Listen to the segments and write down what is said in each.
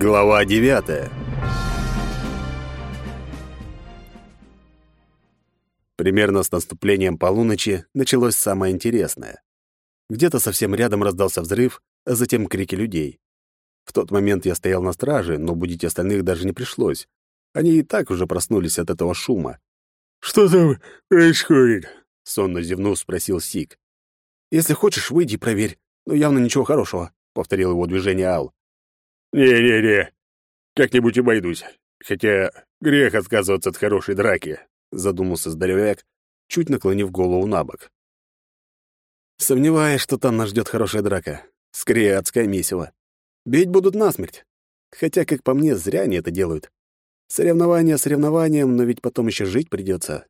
Глава девятая Примерно с наступлением полуночи началось самое интересное. Где-то совсем рядом раздался взрыв, а затем крики людей. В тот момент я стоял на страже, но будить остальных даже не пришлось. Они и так уже проснулись от этого шума. «Что там происходит?» — сонно зевнув, спросил Сик. «Если хочешь, выйди и проверь. Но явно ничего хорошего», — повторил его движение Ал. «Не-не-не, как-нибудь обойдусь. Хотя грех отказываться от хорошей драки», — задумался здоровяк, чуть наклонив голову на бок. «Сомневаюсь, что там нас ждет хорошая драка. Скорее, адское месиво. Бить будут насмерть. Хотя, как по мне, зря они это делают. Соревнования соревнованием, но ведь потом еще жить придется.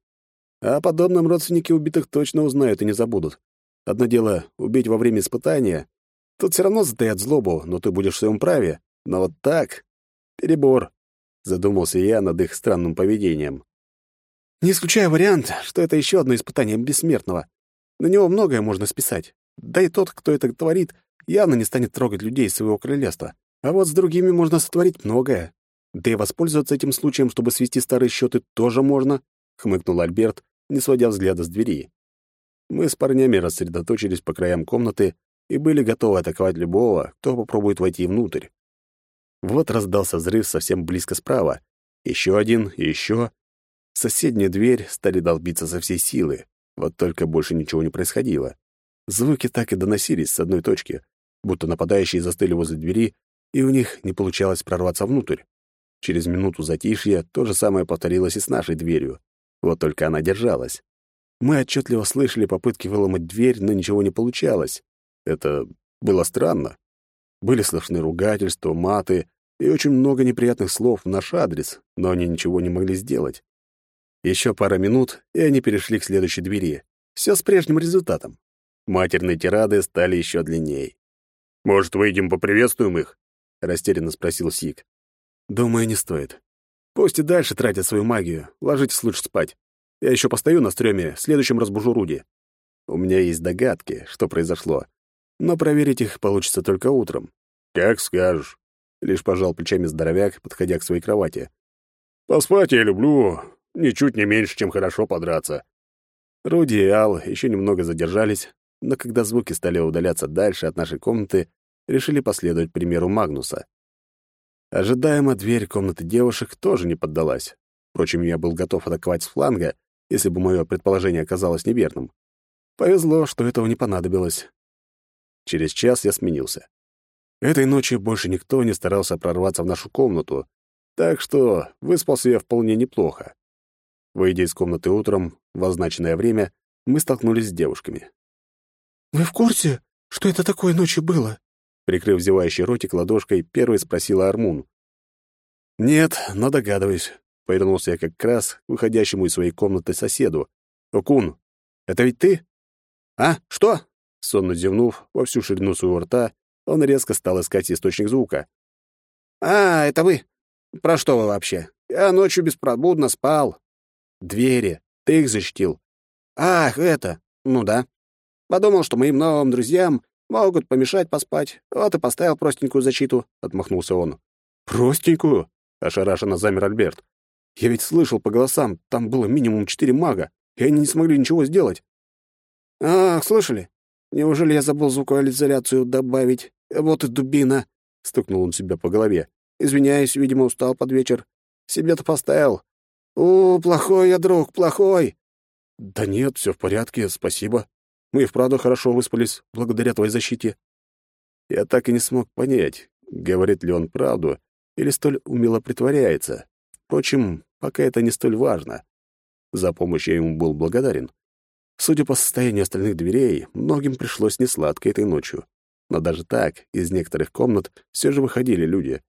А о подобном родственники убитых точно узнают и не забудут. Одно дело — убить во время испытания. Тут все равно затаят злобу, но ты будешь в своем праве. Но вот так — перебор. Задумался я над их странным поведением. Не исключая вариант, что это еще одно испытание бессмертного. На него многое можно списать. Да и тот, кто это творит, явно не станет трогать людей своего королевства. А вот с другими можно сотворить многое. Да и воспользоваться этим случаем, чтобы свести старые счеты, тоже можно, хмыкнул Альберт, не сводя взгляда с двери. Мы с парнями рассредоточились по краям комнаты и были готовы атаковать любого, кто попробует войти внутрь. Вот раздался взрыв совсем близко справа. Еще один, и еще. Соседняя дверь стали долбиться со всей силы. Вот только больше ничего не происходило. Звуки так и доносились с одной точки, будто нападающие застыли возле двери, и у них не получалось прорваться внутрь. Через минуту затишья то же самое повторилось и с нашей дверью. Вот только она держалась. Мы отчетливо слышали попытки выломать дверь, но ничего не получалось. Это было странно. Были слышны ругательства, маты и очень много неприятных слов в наш адрес, но они ничего не могли сделать. Еще пара минут, и они перешли к следующей двери. Все с прежним результатом. Матерные тирады стали еще длиннее. «Может, выйдем поприветствуем их?» — растерянно спросил Сик. «Думаю, не стоит. Пусть и дальше тратят свою магию. Ложитесь лучше спать. Я еще постою на стреме, следующем разбужу Руди. У меня есть догадки, что произошло, но проверить их получится только утром. Как скажешь. Лишь пожал плечами здоровяк, подходя к своей кровати. Поспать я люблю, ничуть не меньше, чем хорошо подраться. Руди и Ал еще немного задержались, но когда звуки стали удаляться дальше от нашей комнаты, решили последовать примеру Магнуса. Ожидаемо дверь комнаты девушек тоже не поддалась. Впрочем, я был готов атаковать с фланга, если бы мое предположение оказалось неверным. Повезло, что этого не понадобилось. Через час я сменился. Этой ночью больше никто не старался прорваться в нашу комнату, так что выспался я вполне неплохо. Выйдя из комнаты утром, в означенное время, мы столкнулись с девушками. «Вы в курсе, что это такое ночью было?» Прикрыв зевающий ротик ладошкой, первой спросила Армун. «Нет, но догадываюсь», — повернулся я как раз к выходящему из своей комнаты соседу. «Окун, это ведь ты?» «А, что?» Сонно зевнув во всю ширину своего рта, он резко стал искать источник звука. «А, это вы? Про что вы вообще? Я ночью беспробудно спал». «Двери. Ты их защитил». «Ах, это. Ну да. Подумал, что моим новым друзьям могут помешать поспать. Вот и поставил простенькую защиту», — отмахнулся он. «Простенькую?» — ошарашенно замер Альберт. «Я ведь слышал по голосам, там было минимум четыре мага, и они не смогли ничего сделать». «Ах, слышали? Неужели я забыл звукоизоляцию добавить? Вот и дубина!» — стукнул он себя по голове. «Извиняюсь, видимо, устал под вечер. Себе-то поставил. У, плохой я друг, плохой!» «Да нет, все в порядке, спасибо. Мы и вправду хорошо выспались, благодаря твоей защите». Я так и не смог понять, говорит ли он правду или столь умело притворяется. Впрочем, пока это не столь важно. За помощь я ему был благодарен. Судя по состоянию остальных дверей, многим пришлось несладко этой ночью. Но даже так, из некоторых комнат все же выходили люди.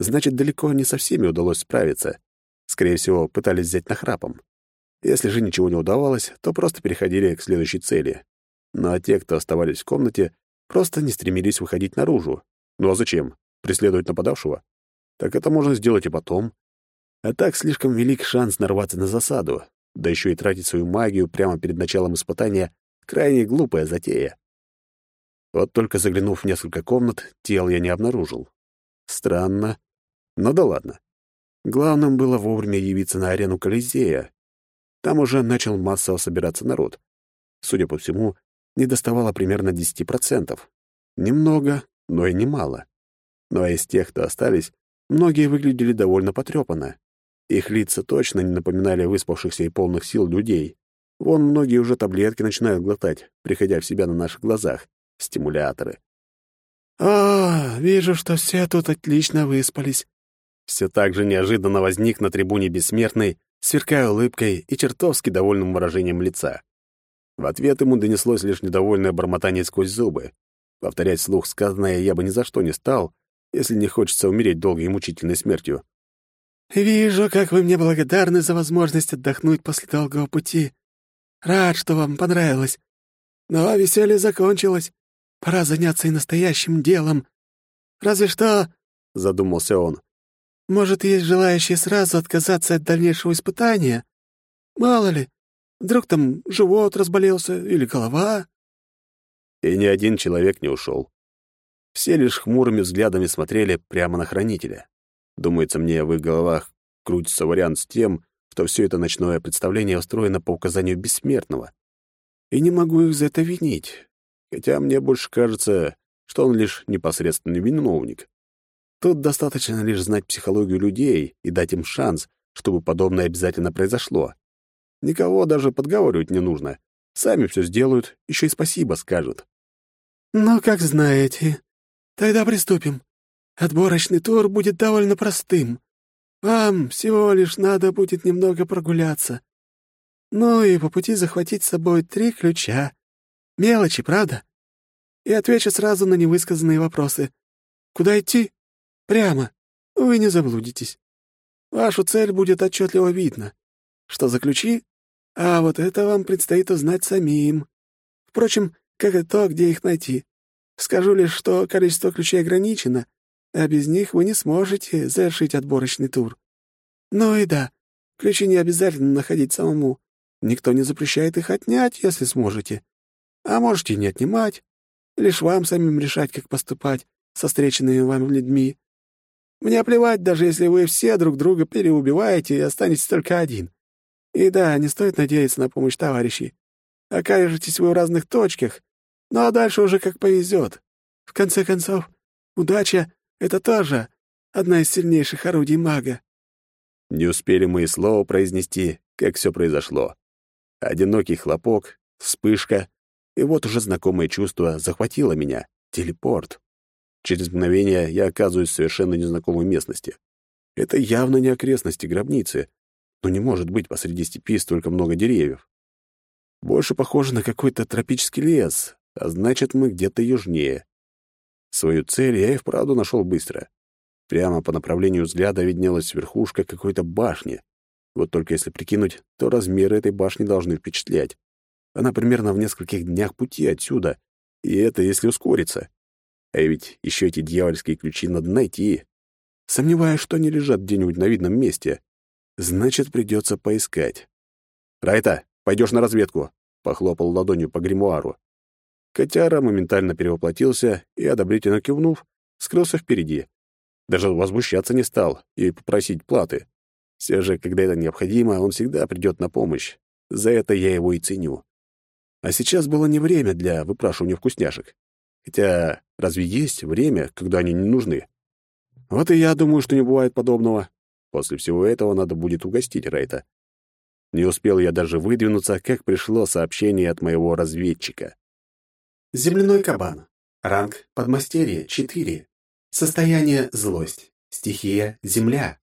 Значит, далеко не со всеми удалось справиться. Скорее всего, пытались взять нахрапом. Если же ничего не удавалось, то просто переходили к следующей цели. Ну а те, кто оставались в комнате, просто не стремились выходить наружу. Ну а зачем? Преследовать нападавшего? Так это можно сделать и потом. А так слишком велик шанс нарваться на засаду, да еще и тратить свою магию прямо перед началом испытания — крайне глупая затея. Вот только заглянув в несколько комнат, тел я не обнаружил. Странно, Ну да ладно. Главным было вовремя явиться на арену Колизея. Там уже начал массово собираться народ. Судя по всему, не доставало примерно 10%. Немного, но и немало. А из тех, кто остались, многие выглядели довольно потрепанно. Их лица точно не напоминали выспавшихся и полных сил людей. Вон многие уже таблетки начинают глотать, приходя в себя на наших глазах. Стимуляторы. «О, вижу, что все тут отлично выспались». Все так же неожиданно возник на трибуне бессмертный, сверкая улыбкой и чертовски довольным выражением лица. В ответ ему донеслось лишь недовольное бормотание сквозь зубы. Повторять слух сказанное я бы ни за что не стал, если не хочется умереть долгой и мучительной смертью. «Вижу, как вы мне благодарны за возможность отдохнуть после долгого пути. Рад, что вам понравилось. Но веселье закончилось. Пора заняться и настоящим делом. Разве что...» — задумался он. «Может, есть желающие сразу отказаться от дальнейшего испытания? Мало ли, вдруг там живот разболелся или голова?» И ни один человек не ушел. Все лишь хмурыми взглядами смотрели прямо на хранителя. Думается мне, в их головах крутится вариант с тем, что все это ночное представление устроено по указанию бессмертного. И не могу их за это винить, хотя мне больше кажется, что он лишь непосредственный виновник. Тут достаточно лишь знать психологию людей и дать им шанс, чтобы подобное обязательно произошло. Никого даже подговаривать не нужно. Сами все сделают, еще и спасибо скажут. «Ну, как знаете. Тогда приступим. Отборочный тур будет довольно простым. Вам всего лишь надо будет немного прогуляться. Ну и по пути захватить с собой три ключа. Мелочи, правда? И отвечу сразу на невысказанные вопросы. Куда идти? Прямо. Вы не заблудитесь. Вашу цель будет отчетливо видно. Что за ключи? А вот это вам предстоит узнать самим. Впрочем, как и то, где их найти. Скажу лишь, что количество ключей ограничено, а без них вы не сможете завершить отборочный тур. Ну и да, ключи не обязательно находить самому. Никто не запрещает их отнять, если сможете. А можете не отнимать. Лишь вам самим решать, как поступать со встреченными вам людьми. Мне плевать, даже если вы все друг друга переубиваете и останетесь только один. И да, не стоит надеяться на помощь товарищей. Окажетесь вы в разных точках, ну а дальше уже как повезет. В конце концов, удача это тоже одна из сильнейших орудий мага». Не успели мы и слова произнести, как все произошло. Одинокий хлопок, вспышка, и вот уже знакомое чувство захватило меня — телепорт. Через мгновение я оказываюсь в совершенно незнакомой местности. Это явно не окрестности гробницы, но не может быть посреди степи столько много деревьев. Больше похоже на какой-то тропический лес, а значит, мы где-то южнее. Свою цель я и вправду нашел быстро. Прямо по направлению взгляда виднелась верхушка какой-то башни. Вот только если прикинуть, то размеры этой башни должны впечатлять. Она примерно в нескольких днях пути отсюда, и это если ускориться. А ведь еще эти дьявольские ключи надо найти. Сомневаюсь, что они лежат где-нибудь на видном месте. Значит, придется поискать. «Райта, пойдешь на разведку», — похлопал ладонью по гримуару. Котяра моментально перевоплотился и, одобрительно кивнув, скрылся впереди. Даже возмущаться не стал и попросить платы. Все же, когда это необходимо, он всегда придет на помощь. За это я его и ценю. А сейчас было не время для выпрашивания вкусняшек. Хотя разве есть время, когда они не нужны? Вот и я думаю, что не бывает подобного. После всего этого надо будет угостить Рейта. Не успел я даже выдвинуться, как пришло сообщение от моего разведчика. Земляной кабан. Ранг подмастерье 4. Состояние злость. Стихия земля.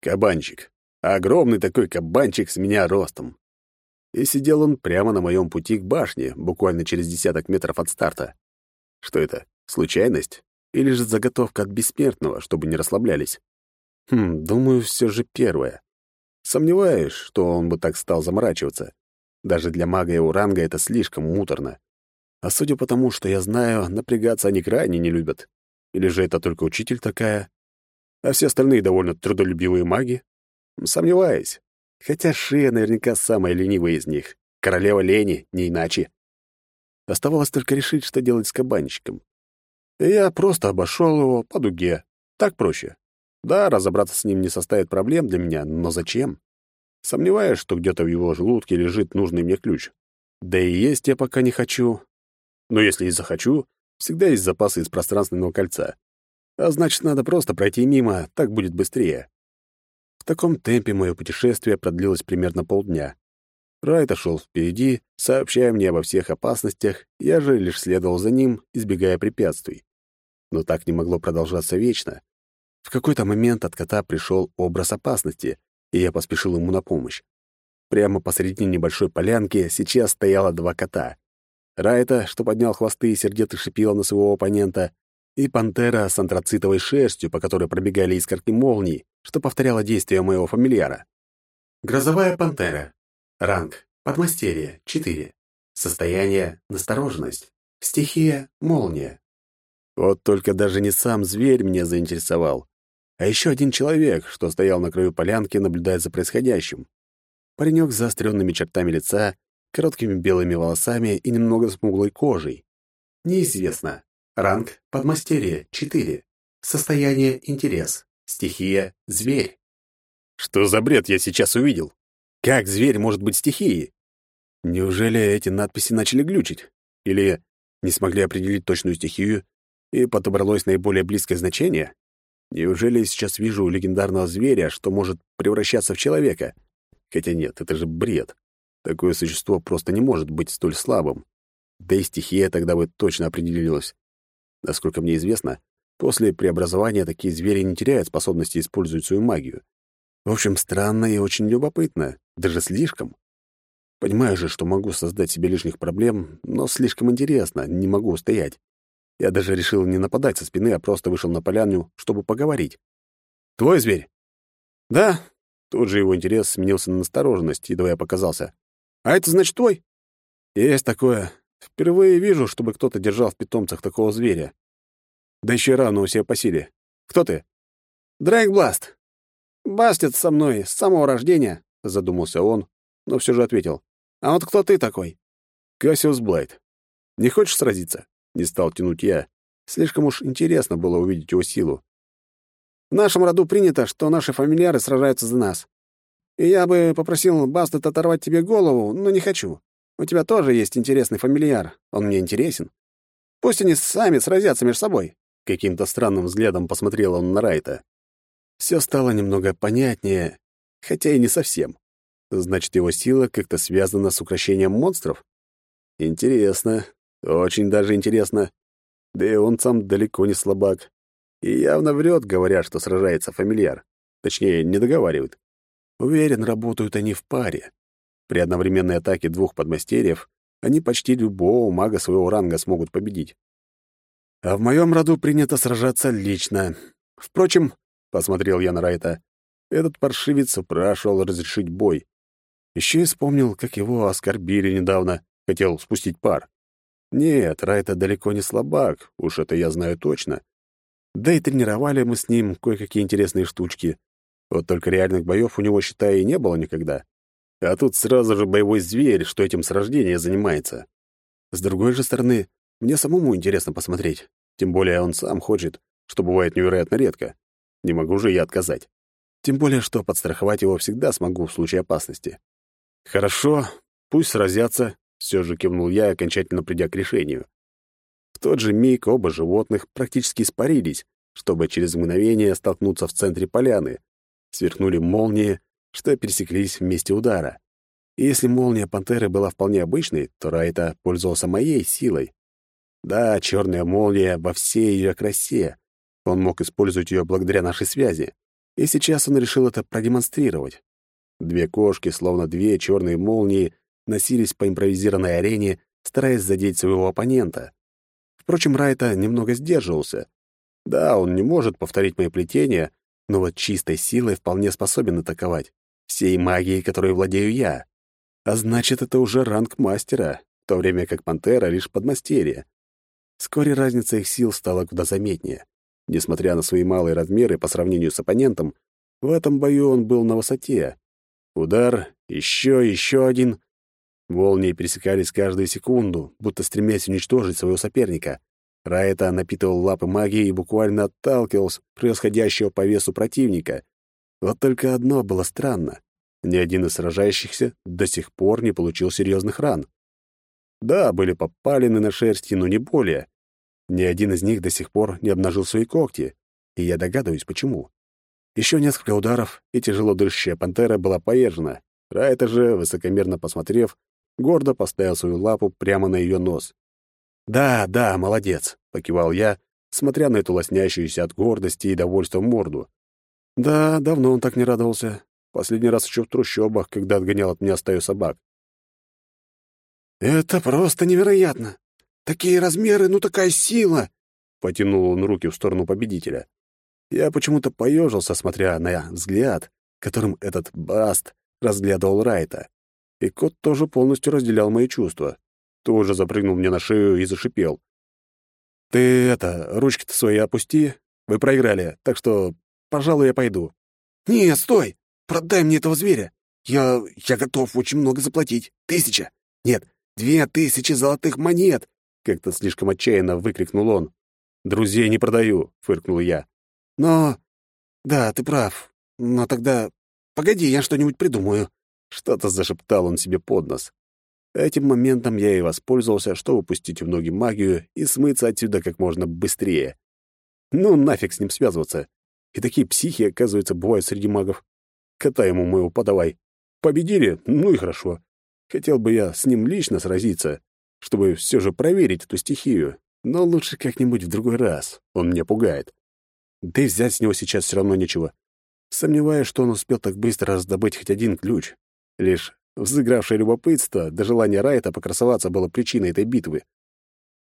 Кабанчик. Огромный такой кабанчик с меня ростом. И сидел он прямо на моем пути к башне, буквально через десяток метров от старта. Что это, случайность? Или же заготовка от бессмертного, чтобы не расслаблялись? Хм, думаю, все же первое. Сомневаюсь, что он бы так стал заморачиваться. Даже для мага его ранга это слишком муторно. А судя по тому, что я знаю, напрягаться они крайне не любят. Или же это только учитель такая? А все остальные довольно трудолюбивые маги? Сомневаюсь. Хотя Шия наверняка самая ленивая из них. Королева лени, не иначе. Оставалось только решить, что делать с кабанчиком. И я просто обошел его по дуге. Так проще. Да, разобраться с ним не составит проблем для меня, но зачем? Сомневаюсь, что где-то в его желудке лежит нужный мне ключ. Да и есть я пока не хочу. Но если и захочу, всегда есть запасы из пространственного кольца. А значит, надо просто пройти мимо, так будет быстрее. В таком темпе мое путешествие продлилось примерно полдня. Райта шел впереди, сообщая мне обо всех опасностях, я же лишь следовал за ним, избегая препятствий. Но так не могло продолжаться вечно. В какой-то момент от кота пришел образ опасности, и я поспешил ему на помощь. Прямо посреди небольшой полянки сейчас стояло два кота. Райта, что поднял хвосты и сердито шипела на своего оппонента, и пантера с антрацитовой шерстью, по которой пробегали искорки молний, что повторяло действия моего фамильяра. Грозовая пантера. Ранг. Подмастерье. 4. Состояние. Настороженность. Стихия. Молния. Вот только даже не сам зверь меня заинтересовал, а еще один человек, что стоял на краю полянки, наблюдая за происходящим. Паренек с заостренными чертами лица, короткими белыми волосами и немного смуглой кожей. Неизвестно. Ранг подмастерье 4. Состояние интерес. Стихия зверь. Что за бред я сейчас увидел? Как зверь может быть стихией? Неужели эти надписи начали глючить? Или не смогли определить точную стихию, и подобралось наиболее близкое значение? Неужели я сейчас вижу легендарного зверя, что может превращаться в человека? Хотя нет, это же бред. Такое существо просто не может быть столь слабым. Да и стихия тогда бы точно определилась. Насколько мне известно, после преобразования такие звери не теряют способности использовать свою магию. В общем, странно и очень любопытно, даже слишком. Понимаю же, что могу создать себе лишних проблем, но слишком интересно, не могу устоять. Я даже решил не нападать со спины, а просто вышел на поляну, чтобы поговорить. «Твой зверь?» «Да». Тут же его интерес сменился на настороженность, едва я показался. «А это значит твой?» «Есть такое. Впервые вижу, чтобы кто-то держал в питомцах такого зверя. Да еще и равно у себя по силе. Кто ты?» «Дрейк Бласт. «Бастит со мной с самого рождения», — задумался он, но все же ответил. «А вот кто ты такой?» «Кассиус Блайт. Не хочешь сразиться?» — не стал тянуть я. Слишком уж интересно было увидеть его силу. «В нашем роду принято, что наши фамильяры сражаются за нас. Я бы попросил Бастет оторвать тебе голову, но не хочу. У тебя тоже есть интересный фамильяр. Он мне интересен. Пусть они сами сразятся между собой». Каким-то странным взглядом посмотрел он на Райта. Все стало немного понятнее, хотя и не совсем. Значит, его сила как-то связана с украшением монстров? Интересно, очень даже интересно. Да и он сам далеко не слабак. И явно врет, говоря, что сражается фамильяр. Точнее, не договаривает. Уверен, работают они в паре. При одновременной атаке двух подмастерьев они почти любого мага своего ранга смогут победить. А в моем роду принято сражаться лично. Впрочем, Посмотрел я на Райта. Этот паршивец упрашивал разрешить бой. Еще и вспомнил, как его оскорбили недавно. Хотел спустить пар. Нет, Райта далеко не слабак, уж это я знаю точно. Да и тренировали мы с ним кое-какие интересные штучки. Вот только реальных боев у него, считай, и не было никогда. А тут сразу же боевой зверь, что этим с рождения занимается. С другой же стороны, мне самому интересно посмотреть. Тем более он сам хочет, что бывает невероятно редко. Не могу же я отказать. Тем более, что подстраховать его всегда смогу в случае опасности. Хорошо, пусть сразятся, все же кивнул я, окончательно придя к решению. В тот же миг оба животных практически испарились, чтобы через мгновение столкнуться в центре поляны. Сверкнули молнии, что пересеклись в месте удара. И если молния пантеры была вполне обычной, то Райта пользовался моей силой. Да, черная молния во всей ее красе, он мог использовать ее благодаря нашей связи, и сейчас он решил это продемонстрировать. Две кошки, словно две черные молнии, носились по импровизированной арене, стараясь задеть своего оппонента. Впрочем, Райта немного сдерживался. Да, он не может повторить мои плетения, но вот чистой силой вполне способен атаковать. Всей магией, которой владею я. А значит, это уже ранг мастера, в то время как пантера — лишь подмастерье. Вскоре разница их сил стала куда заметнее. Несмотря на свои малые размеры по сравнению с оппонентом, в этом бою он был на высоте. Удар, еще, еще один. Волнии пересекались каждую секунду, будто стремясь уничтожить своего соперника. Раэта напитывал лапы магией и буквально отталкивал превосходящего по весу противника. Вот только одно было странно. Ни один из сражающихся до сих пор не получил серьезных ран. Да, были попалины на шерсти, но не более. Ни один из них до сих пор не обнажил свои когти, и я догадываюсь, почему. Еще несколько ударов, и тяжело дышащая пантера была повержена. Райта же, высокомерно посмотрев, гордо поставил свою лапу прямо на ее нос. «Да, да, молодец», — покивал я, смотря на эту лоснящуюся от гордости и довольства морду. «Да, давно он так не радовался. Последний раз еще в трущобах, когда отгонял от меня стаю собак. «Это просто невероятно! Такие размеры, ну такая сила!» Потянул он руки в сторону победителя. Я почему-то поежился, смотря на взгляд, которым этот Баст разглядывал Райта. И кот тоже полностью разделял мои чувства. Тоже запрыгнул мне на шею и зашипел. «Ты это, ручки-то свои опусти. Вы проиграли, так что, пожалуй, я пойду». «Не, стой! Продай мне этого зверя! Я... я готов очень много заплатить. Тысяча! Нет, две тысячи золотых монет!» Как-то слишком отчаянно выкрикнул он. «Друзей не продаю», — фыркнул я. «Но... да, ты прав. Но тогда... погоди, я что-нибудь придумаю». Что-то зашептал он себе под нос. Этим моментом я и воспользовался, чтобы пустить в ноги магию и смыться отсюда как можно быстрее. Ну, нафиг с ним связываться. И такие психи, оказывается, бывают среди магов. Кота ему моего подавай. Победили? Ну и хорошо. Хотел бы я с ним лично сразиться, чтобы все же проверить эту стихию. Но лучше как-нибудь в другой раз. Он меня пугает. Да и взять с него сейчас все равно нечего. Сомневаюсь, что он успел так быстро раздобыть хоть один ключ. Лишь взыгравшее любопытство до желания Райта покрасоваться было причиной этой битвы.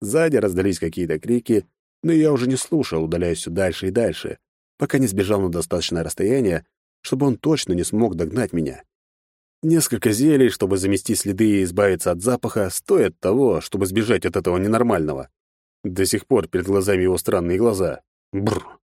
Сзади раздались какие-то крики, но я уже не слушал, удаляясь все дальше и дальше, пока не сбежал на достаточное расстояние, чтобы он точно не смог догнать меня. Несколько зелий, чтобы замести следы и избавиться от запаха, стоят того, чтобы сбежать от этого ненормального. До сих пор перед глазами его странные глаза. Бррр.